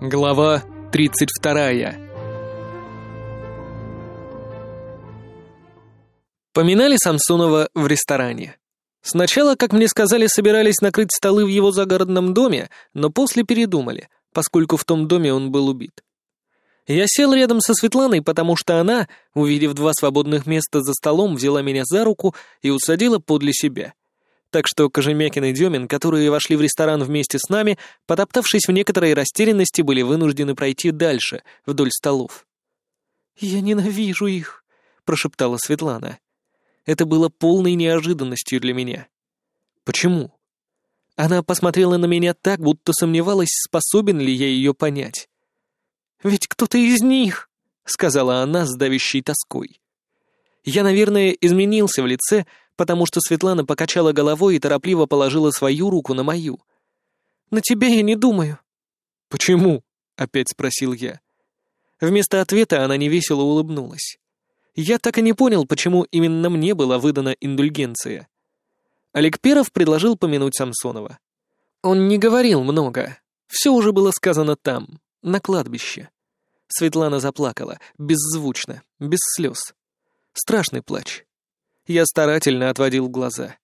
Глава 32. Поминали Самсонова в ресторане. Сначала, как мне сказали, собирались накрыть столы в его загородном доме, но после передумали, поскольку в том доме он был убит. Я сел рядом со Светланой, потому что она, увидев два свободных места за столом, взяла меня за руку и усадила подле себя — так что Кожемякин и Демин, которые вошли в ресторан вместе с нами, потоптавшись в некоторой растерянности, были вынуждены пройти дальше, вдоль столов. «Я ненавижу их», — прошептала Светлана. Это было полной неожиданностью для меня. «Почему?» Она посмотрела на меня так, будто сомневалась, способен ли я ее понять. «Ведь кто-то из них», — сказала она с давящей тоской. Я, наверное, изменился в лице, потому что Светлана покачала головой и торопливо положила свою руку на мою. «На тебя я не думаю». «Почему?» — опять спросил я. Вместо ответа она невесело улыбнулась. Я так и не понял, почему именно мне была выдана индульгенция. Олег Перов предложил помянуть Самсонова. Он не говорил много. Все уже было сказано там, на кладбище. Светлана заплакала, беззвучно, без слез. Страшный плач. Я старательно отводил глаза.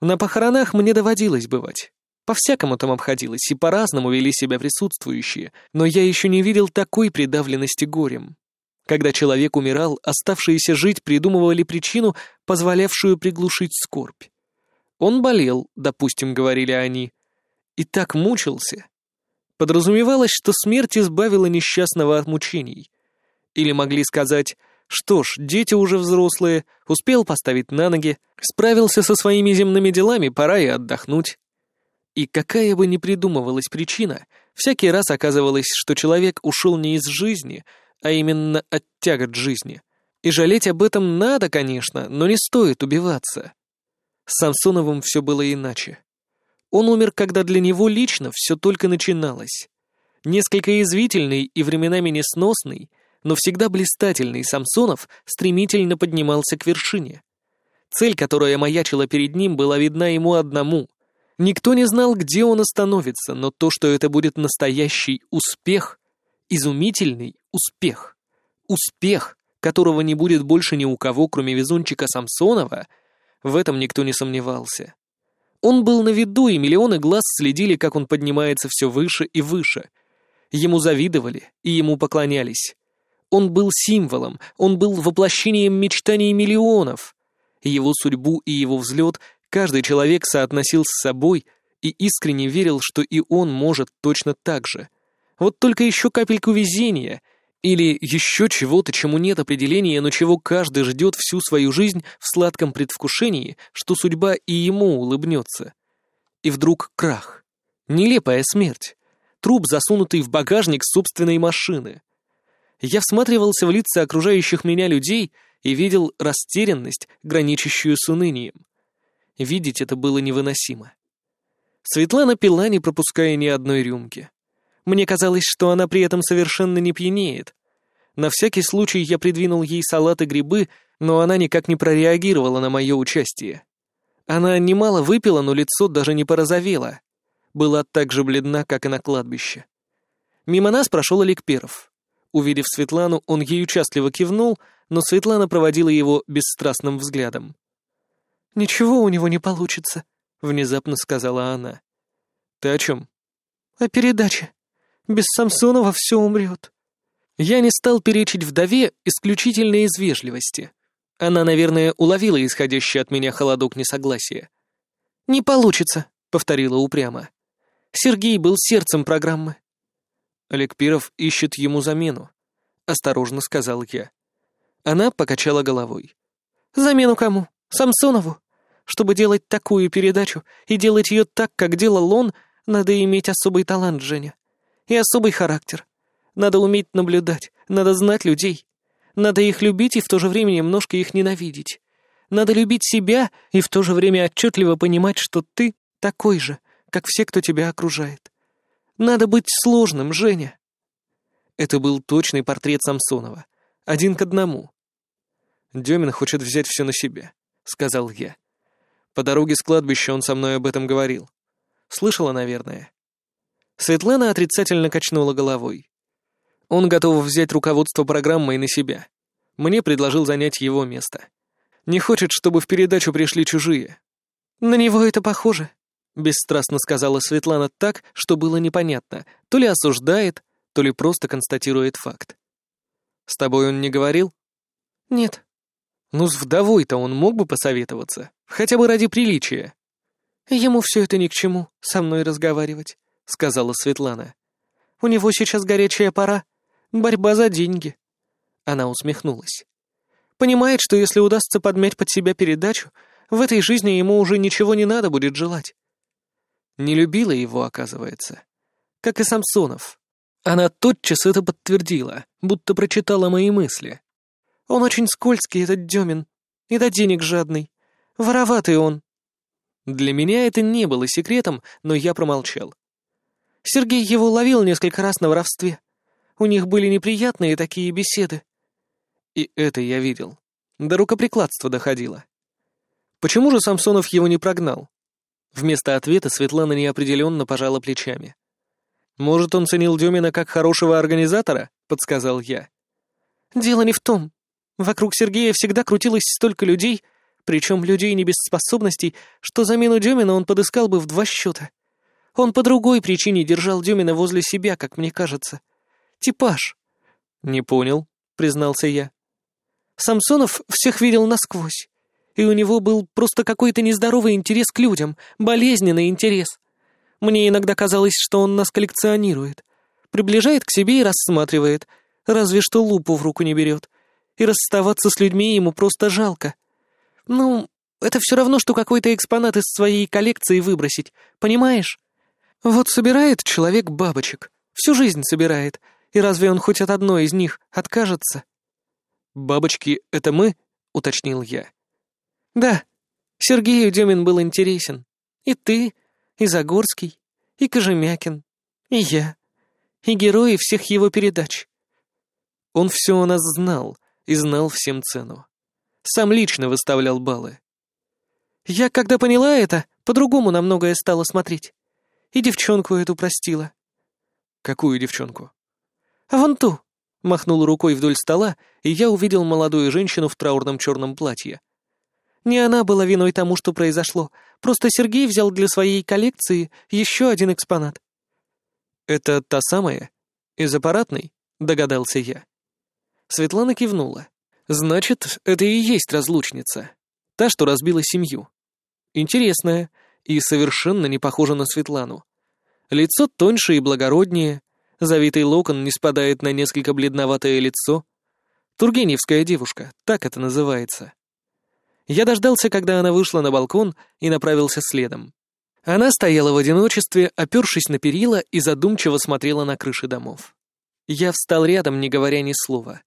На похоронах мне доводилось бывать. По-всякому там обходилось, и по-разному вели себя присутствующие, но я еще не видел такой придавленности горем. Когда человек умирал, оставшиеся жить придумывали причину, позволявшую приглушить скорбь. Он болел, допустим, говорили они, и так мучился. Подразумевалось, что смерть избавила несчастного от мучений. Или могли сказать, что ж, дети уже взрослые, успел поставить на ноги, справился со своими земными делами, пора и отдохнуть. И какая бы ни придумывалась причина, всякий раз оказывалось, что человек ушел не из жизни, а именно от тягот жизни. И жалеть об этом надо, конечно, но не стоит убиваться. С Самсоновым все было иначе. Он умер, когда для него лично все только начиналось. Несколько извительный и временами несносный — но всегда блистательный Самсонов стремительно поднимался к вершине. Цель, которая маячила перед ним, была видна ему одному. Никто не знал, где он остановится, но то, что это будет настоящий успех, изумительный успех, успех, которого не будет больше ни у кого, кроме везунчика Самсонова, в этом никто не сомневался. Он был на виду, и миллионы глаз следили, как он поднимается все выше и выше. Ему завидовали и ему поклонялись. Он был символом, он был воплощением мечтаний миллионов. Его судьбу и его взлет каждый человек соотносил с собой и искренне верил, что и он может точно так же. Вот только еще капельку везения или еще чего-то, чему нет определения, но чего каждый ждет всю свою жизнь в сладком предвкушении, что судьба и ему улыбнется. И вдруг крах. Нелепая смерть. Труп, засунутый в багажник собственной машины я всматривался в лица окружающих меня людей и видел растерянность, граничащую с унынием. Видеть это было невыносимо. Светлана пила, не пропуская ни одной рюмки. Мне казалось, что она при этом совершенно не пьянеет. На всякий случай я придвинул ей салат и грибы, но она никак не прореагировала на мое участие. Она немало выпила, но лицо даже не порозовело. Была так же бледна, как и на кладбище. Мимо нас прошел Олег Перов. Увидев Светлану, он ей участливо кивнул, но Светлана проводила его бесстрастным взглядом. «Ничего у него не получится», — внезапно сказала она. «Ты о чем?» «О передаче. Без Самсонова все умрет». Я не стал перечить вдове исключительно из вежливости. Она, наверное, уловила исходящий от меня холодок несогласия. «Не получится», — повторила упрямо. Сергей был сердцем программы. Олег Пиров ищет ему замену», — осторожно сказал я. Она покачала головой. «Замену кому? Самсонову? Чтобы делать такую передачу и делать ее так, как делал он, надо иметь особый талант, Женя. И особый характер. Надо уметь наблюдать, надо знать людей. Надо их любить и в то же время немножко их ненавидеть. Надо любить себя и в то же время отчетливо понимать, что ты такой же, как все, кто тебя окружает. Надо быть сложным, Женя. Это был точный портрет Самсонова. Один к одному. Демин хочет взять все на себя, сказал я. По дороге с кладбища он со мной об этом говорил. Слышала, наверное. Светлана отрицательно качнула головой. Он готов взять руководство программой на себя. Мне предложил занять его место. Не хочет, чтобы в передачу пришли чужие. На него это похоже, бесстрастно сказала Светлана так, что было непонятно, то ли осуждает, то ли просто констатирует факт. С тобой он не говорил? Нет. Ну, с вдовой-то он мог бы посоветоваться, хотя бы ради приличия. Ему все это ни к чему, со мной разговаривать, сказала Светлана. У него сейчас горячая пора, борьба за деньги. Она усмехнулась. Понимает, что если удастся подмять под себя передачу, в этой жизни ему уже ничего не надо будет желать. Не любила его, оказывается. Как и Самсонов. Она тотчас это подтвердила, будто прочитала мои мысли. Он очень скользкий, этот Демин. И до денег жадный. Вороватый он. Для меня это не было секретом, но я промолчал. Сергей его ловил несколько раз на воровстве. У них были неприятные такие беседы. И это я видел. До рукоприкладства доходило. Почему же Самсонов его не прогнал? Вместо ответа Светлана неопределенно пожала плечами. «Может, он ценил Демина как хорошего организатора?» — подсказал я. «Дело не в том. Вокруг Сергея всегда крутилось столько людей, причем людей не без способностей, что замену Демина он подыскал бы в два счета. Он по другой причине держал Демина возле себя, как мне кажется. Типаж». «Не понял», — признался я. «Самсонов всех видел насквозь и у него был просто какой-то нездоровый интерес к людям, болезненный интерес. Мне иногда казалось, что он нас коллекционирует. Приближает к себе и рассматривает, разве что лупу в руку не берет. И расставаться с людьми ему просто жалко. Ну, это все равно, что какой-то экспонат из своей коллекции выбросить, понимаешь? Вот собирает человек бабочек, всю жизнь собирает, и разве он хоть от одной из них откажется? «Бабочки — это мы?» — уточнил я. Да, Сергею Демин был интересен. И ты, и Загорский, и Кожемякин, и я, и герои всех его передач. Он все о нас знал и знал всем цену. Сам лично выставлял баллы. Я, когда поняла это, по-другому на многое стала смотреть. И девчонку эту простила. Какую девчонку? А вон ту. Махнул рукой вдоль стола, и я увидел молодую женщину в траурном черном платье. Не она была виной тому, что произошло. Просто Сергей взял для своей коллекции еще один экспонат. «Это та самая? Из аппаратной?» — догадался я. Светлана кивнула. «Значит, это и есть разлучница. Та, что разбила семью. Интересная и совершенно не похожа на Светлану. Лицо тоньше и благороднее, завитый локон не спадает на несколько бледноватое лицо. Тургеневская девушка, так это называется. Я дождался, когда она вышла на балкон и направился следом. Она стояла в одиночестве, опершись на перила и задумчиво смотрела на крыши домов. Я встал рядом, не говоря ни слова.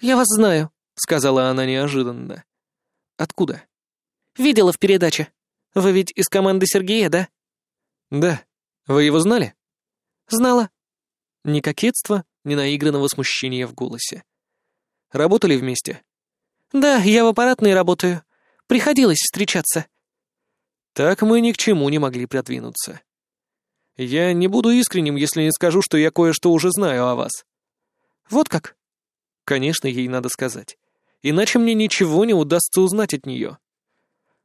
«Я вас знаю», — сказала она неожиданно. «Откуда?» «Видела в передаче. Вы ведь из команды Сергея, да?» «Да. Вы его знали?» «Знала». Ни кокетства, ни наигранного смущения в голосе. «Работали вместе?» «Да, я в аппаратной работаю. Приходилось встречаться». Так мы ни к чему не могли продвинуться. Я не буду искренним, если не скажу, что я кое-что уже знаю о вас. Вот как? Конечно, ей надо сказать. Иначе мне ничего не удастся узнать от нее.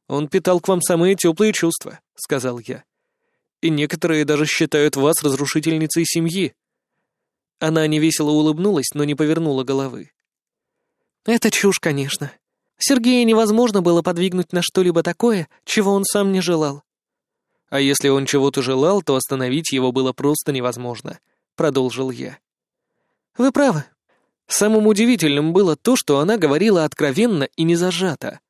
Он питал к вам самые теплые чувства, сказал я. И некоторые даже считают вас разрушительницей семьи. Она невесело улыбнулась, но не повернула головы. Это чушь, конечно. Сергея невозможно было подвигнуть на что-либо такое, чего он сам не желал. А если он чего-то желал, то остановить его было просто невозможно, продолжил я. Вы правы. Самым удивительным было то, что она говорила откровенно и не зажато.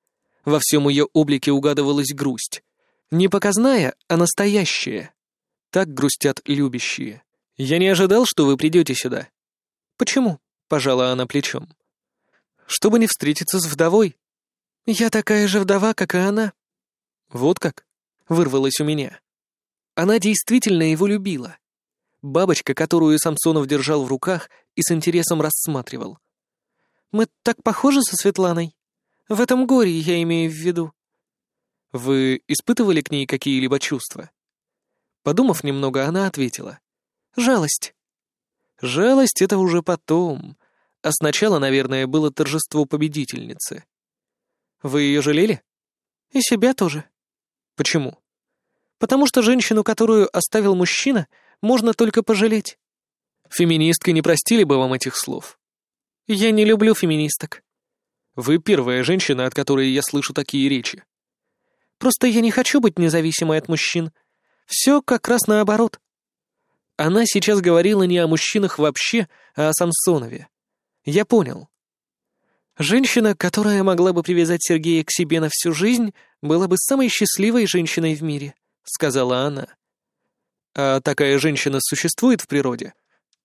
Во всем ее облике угадывалась грусть. Не показная, а настоящая. Так грустят любящие. Я не ожидал, что вы придете сюда. Почему? Пожала она плечом чтобы не встретиться с вдовой. Я такая же вдова, как и она. Вот как? Вырвалось у меня. Она действительно его любила. Бабочка, которую Самсонов держал в руках и с интересом рассматривал. Мы так похожи со Светланой. В этом горе я имею в виду. Вы испытывали к ней какие-либо чувства? Подумав немного, она ответила. Жалость. Жалость — это уже потом. А сначала, наверное, было торжество победительницы. Вы ее жалели? И себя тоже. Почему? Потому что женщину, которую оставил мужчина, можно только пожалеть. Феминистки не простили бы вам этих слов. Я не люблю феминисток. Вы первая женщина, от которой я слышу такие речи. Просто я не хочу быть независимой от мужчин. Все как раз наоборот. Она сейчас говорила не о мужчинах вообще, а о Самсонове. Я понял. Женщина, которая могла бы привязать Сергея к себе на всю жизнь, была бы самой счастливой женщиной в мире, сказала она. А такая женщина существует в природе?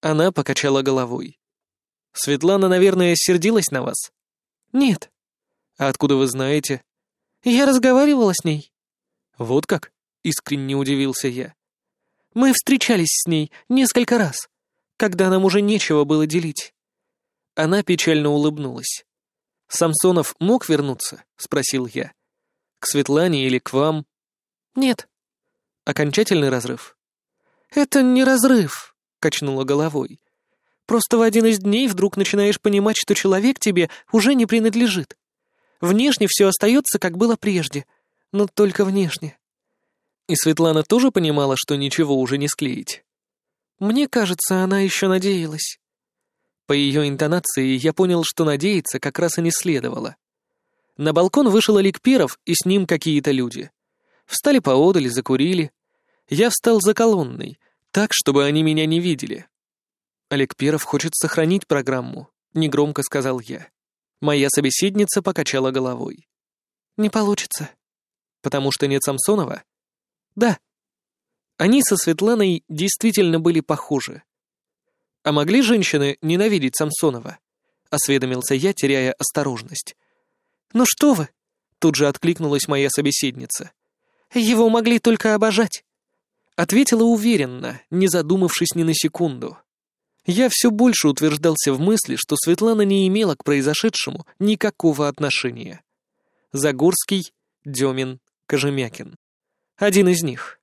Она покачала головой. Светлана, наверное, сердилась на вас? Нет. А откуда вы знаете? Я разговаривала с ней. Вот как? Искренне удивился я. Мы встречались с ней несколько раз, когда нам уже нечего было делить. Она печально улыбнулась. «Самсонов мог вернуться?» — спросил я. «К Светлане или к вам?» «Нет». «Окончательный разрыв?» «Это не разрыв», — качнула головой. «Просто в один из дней вдруг начинаешь понимать, что человек тебе уже не принадлежит. Внешне все остается, как было прежде, но только внешне». И Светлана тоже понимала, что ничего уже не склеить? Мне кажется, она еще надеялась. По ее интонации я понял, что надеяться как раз и не следовало. На балкон вышел Олег Перов, и с ним какие-то люди. Встали поодаль, закурили. Я встал за колонной, так, чтобы они меня не видели. Олег Перов хочет сохранить программу, негромко сказал я. Моя собеседница покачала головой. Не получится. Потому что нет Самсонова? Да. Они со Светланой действительно были похожи. А могли женщины ненавидеть Самсонова? Осведомился я, теряя осторожность. «Ну что вы?» — тут же откликнулась моя собеседница. «Его могли только обожать». Ответила уверенно, не задумавшись ни на секунду. Я все больше утверждался в мысли, что Светлана не имела к произошедшему никакого отношения. Загорский, Демин, Кожемякин. Один из них.